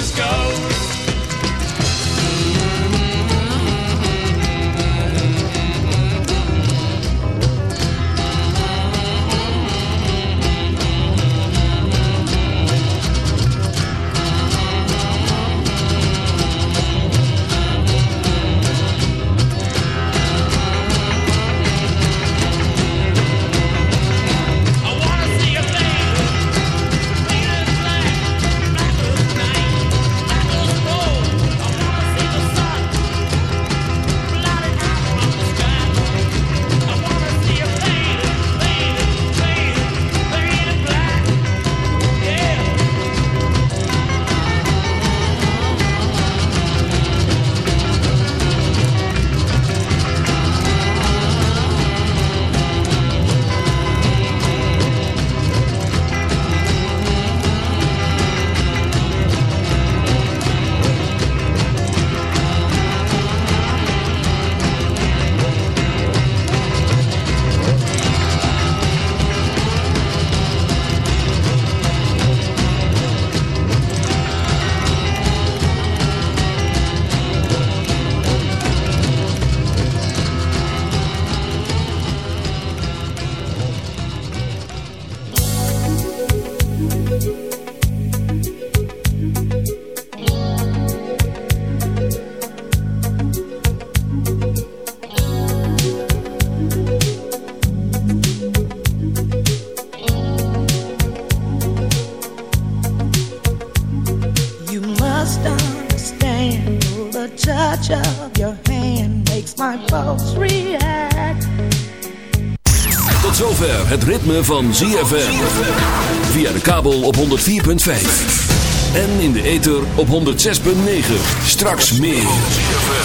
discover. Zover het ritme van ZFM. Via de kabel op 104.5. En in de ether op 106.9. Straks meer.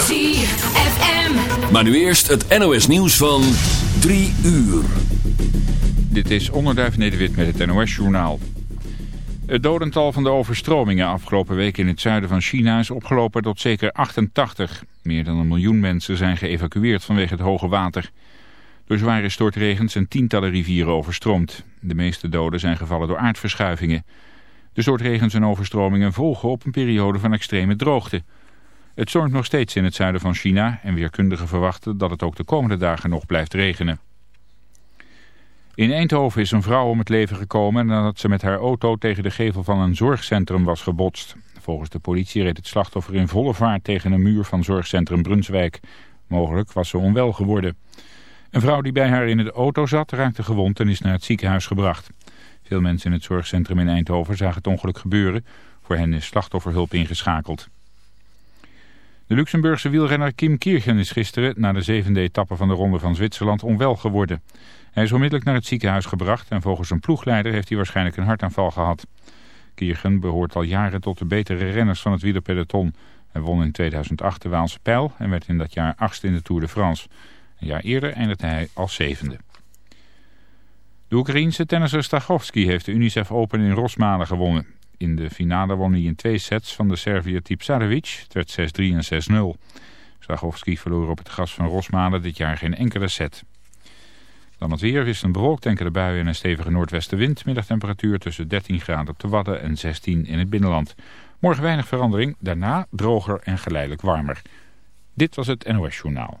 ZFM. Maar nu eerst het NOS nieuws van 3 uur. Dit is Onderduif Nederwit met het NOS-journaal. Het dodental van de overstromingen afgelopen week in het zuiden van China is opgelopen tot zeker 88. Meer dan een miljoen mensen zijn geëvacueerd vanwege het hoge water. Door zware stortregens zijn tientallen rivieren overstroomd. De meeste doden zijn gevallen door aardverschuivingen. De stortregens en overstromingen volgen op een periode van extreme droogte. Het stormt nog steeds in het zuiden van China en weerkundigen verwachten dat het ook de komende dagen nog blijft regenen. In Eindhoven is een vrouw om het leven gekomen nadat ze met haar auto tegen de gevel van een zorgcentrum was gebotst. Volgens de politie reed het slachtoffer in volle vaart tegen een muur van zorgcentrum Brunswijk. Mogelijk was ze onwel geworden. Een vrouw die bij haar in de auto zat raakte gewond en is naar het ziekenhuis gebracht. Veel mensen in het zorgcentrum in Eindhoven zagen het ongeluk gebeuren. Voor hen is slachtofferhulp ingeschakeld. De Luxemburgse wielrenner Kim Kiergen is gisteren na de zevende etappe van de Ronde van Zwitserland onwel geworden. Hij is onmiddellijk naar het ziekenhuis gebracht en volgens een ploegleider heeft hij waarschijnlijk een hartaanval gehad. Kiergen behoort al jaren tot de betere renners van het wielerpeloton. Hij won in 2008 de Waalse Pijl en werd in dat jaar achtste in de Tour de France. Een jaar eerder eindigde hij als zevende. De Oekraïense tennisser Stachowski heeft de UNICEF Open in Rosmalen gewonnen. In de finale won hij in twee sets van de Serviër Tipsarevic. Het werd 6-3 en 6-0. Stachowski verloor op het gras van Rosmalen dit jaar geen enkele set. Dan het weer wisselend bewolkt, enkele buien en een stevige noordwestenwind. Middagtemperatuur tussen 13 graden op de Wadden en 16 in het binnenland. Morgen weinig verandering, daarna droger en geleidelijk warmer. Dit was het NOS Journaal.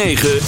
106.9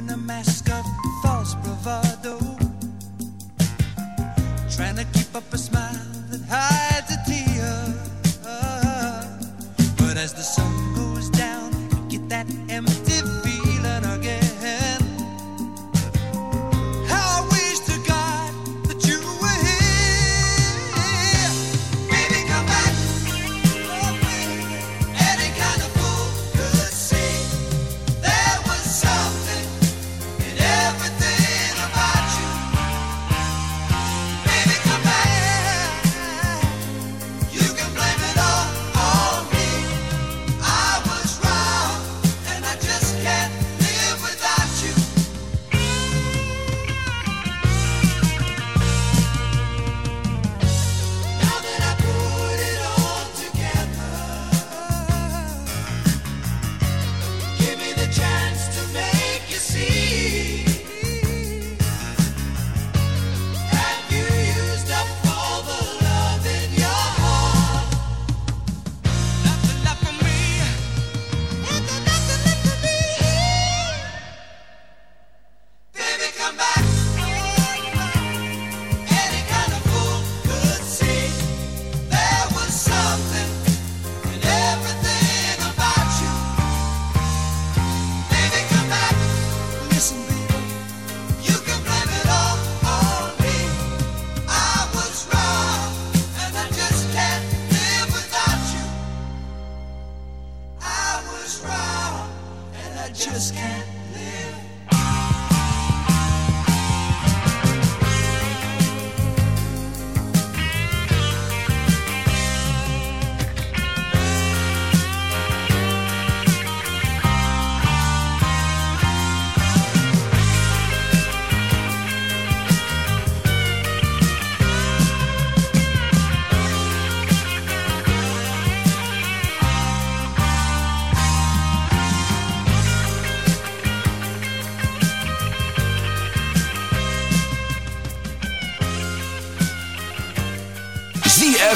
wearing a mask of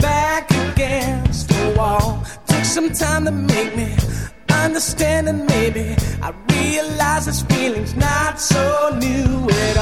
Back against the wall. Took some time to make me understand, and maybe I realize this feeling's not so new at all.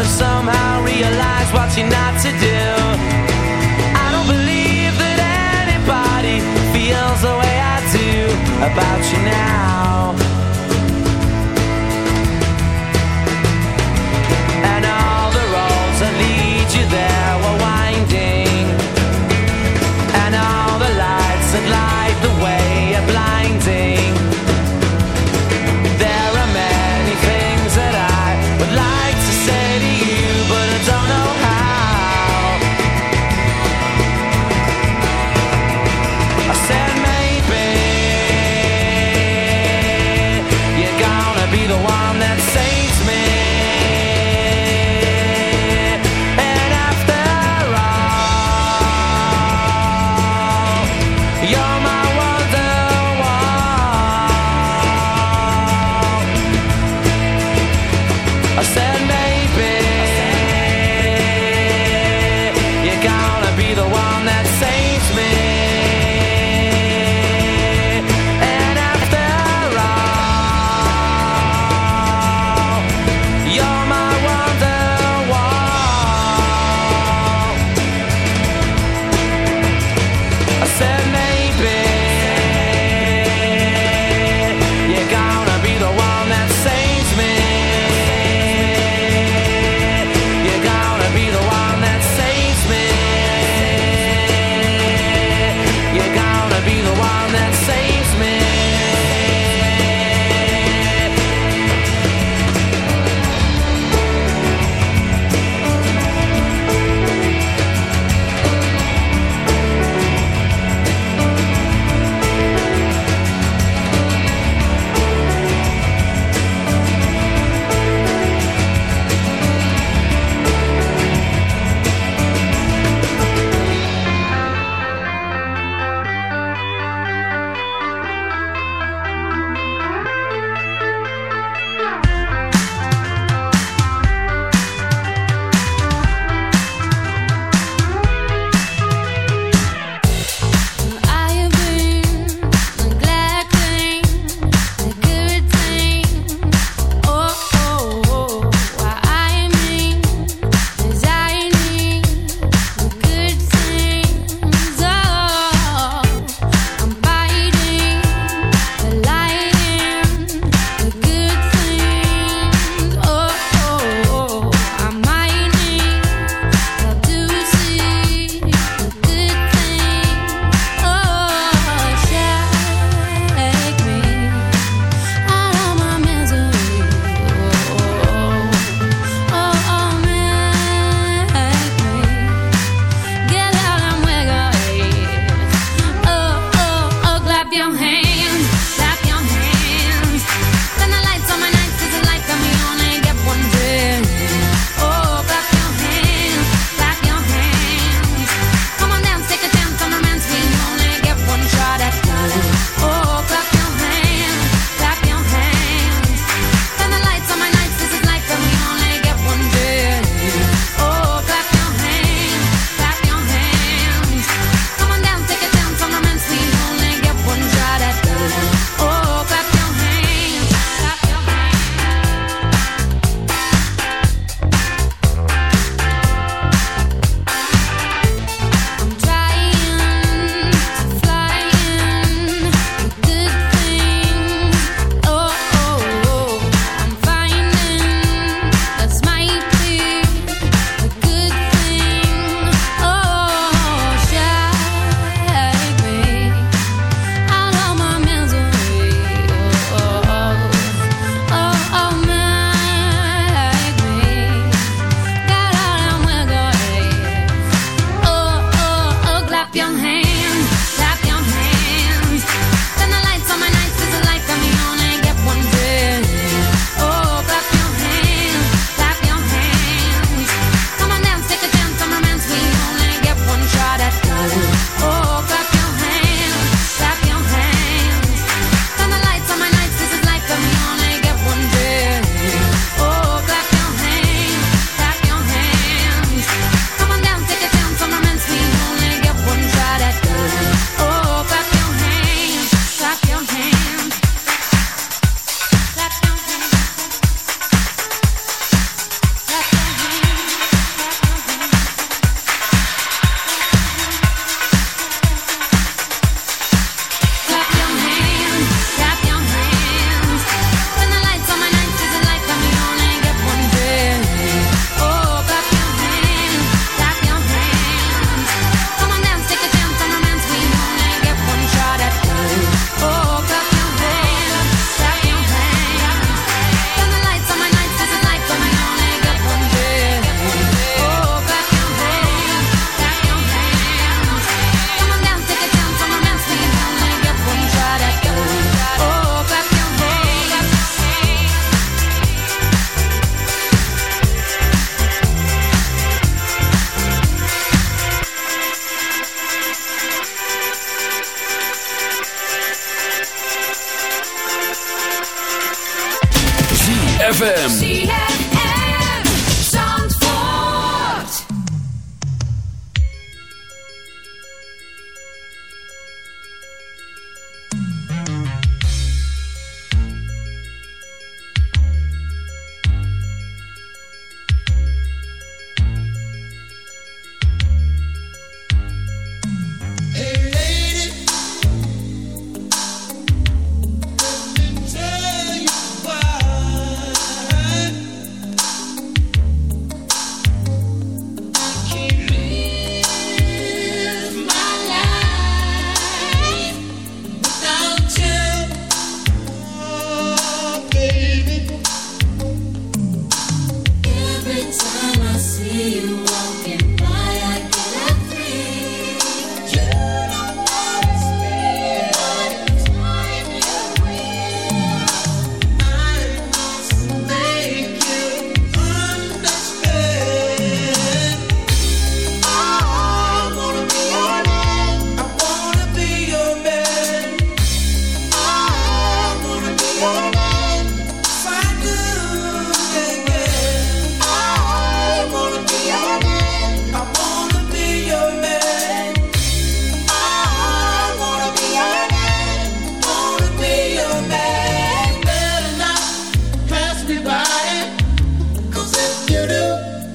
that somehow realize what you not to do. I don't believe that anybody feels the way I do about you now.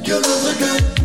You look so good.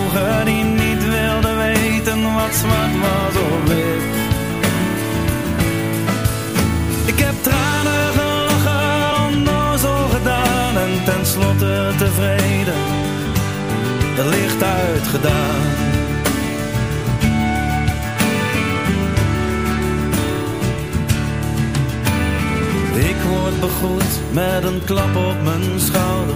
die niet wilden weten wat zwart was of wit. Ik heb tranen gelachen, onnozel gedaan en tenslotte tevreden, het licht uitgedaan. Ik word begroet met een klap op mijn schouder.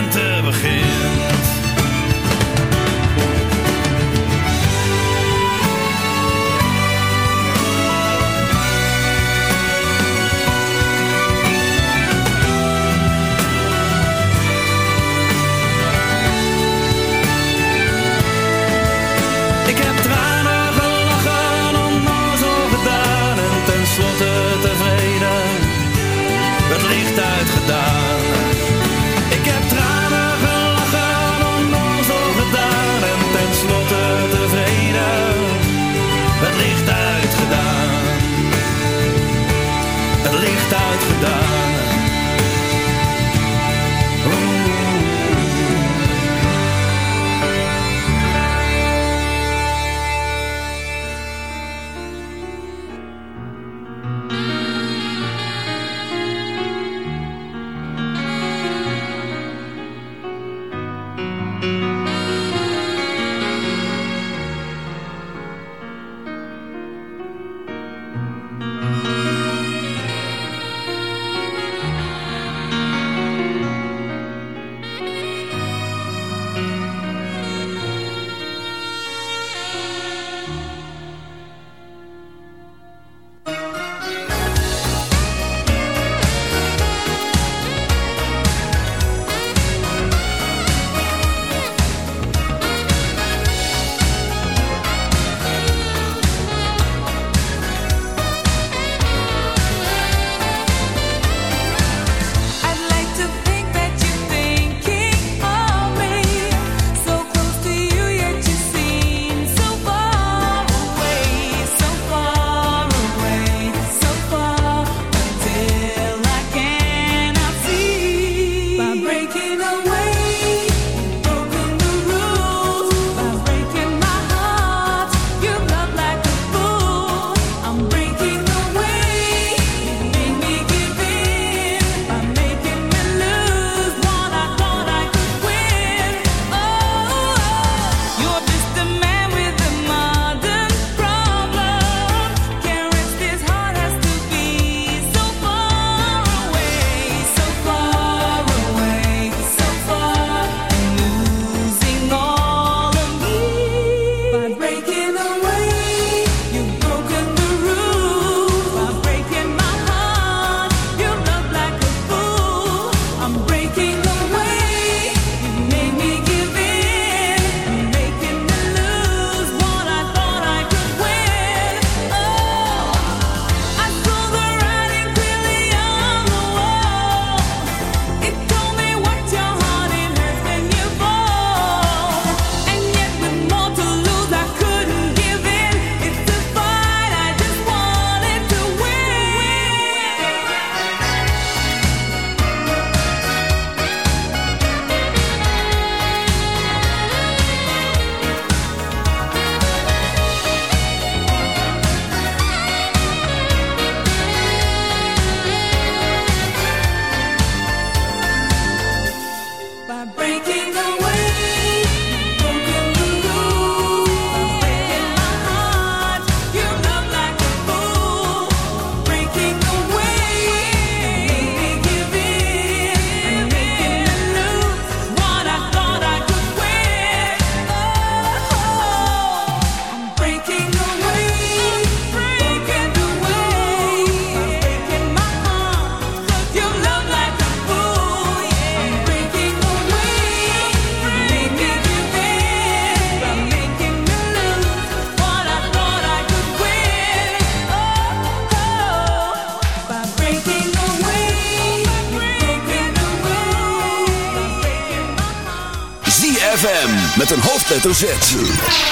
Hoofdletter Z.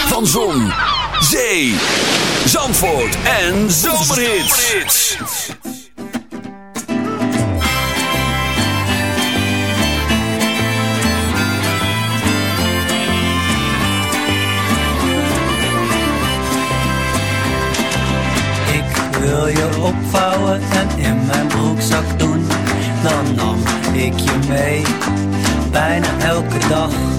Van Zon, Zee, Zandvoort en Zomerhits. Ik wil je opvouwen en in mijn broekzak doen. Dan nam ik je mee, bijna elke dag.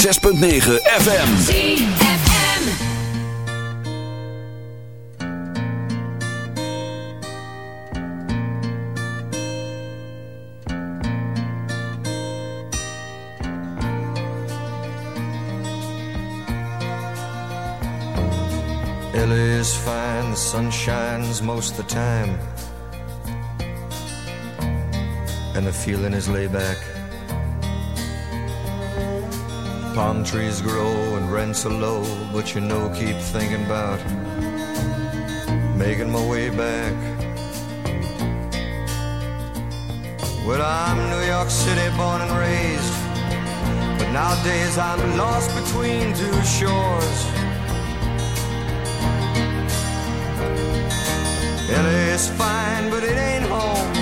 106.9 FM. ZFM. LA is fine, the sun shines most of the time. And the feeling is laid back. Palm trees grow and rents are low, but you know, keep thinking about making my way back. Well, I'm New York City born and raised, but nowadays I'm lost between two shores. LA's fine, but it ain't home.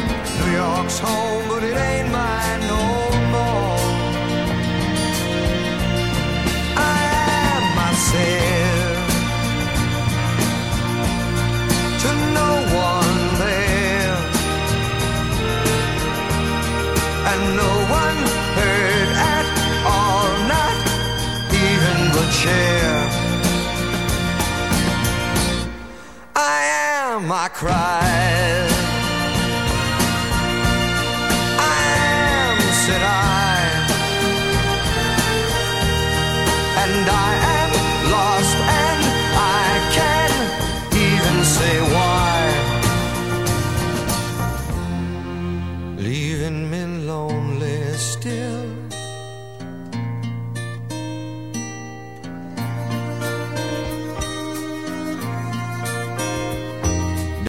New York's home, but it ain't mine no to no one there, and no one heard at all, not even the chair. I am, I cry.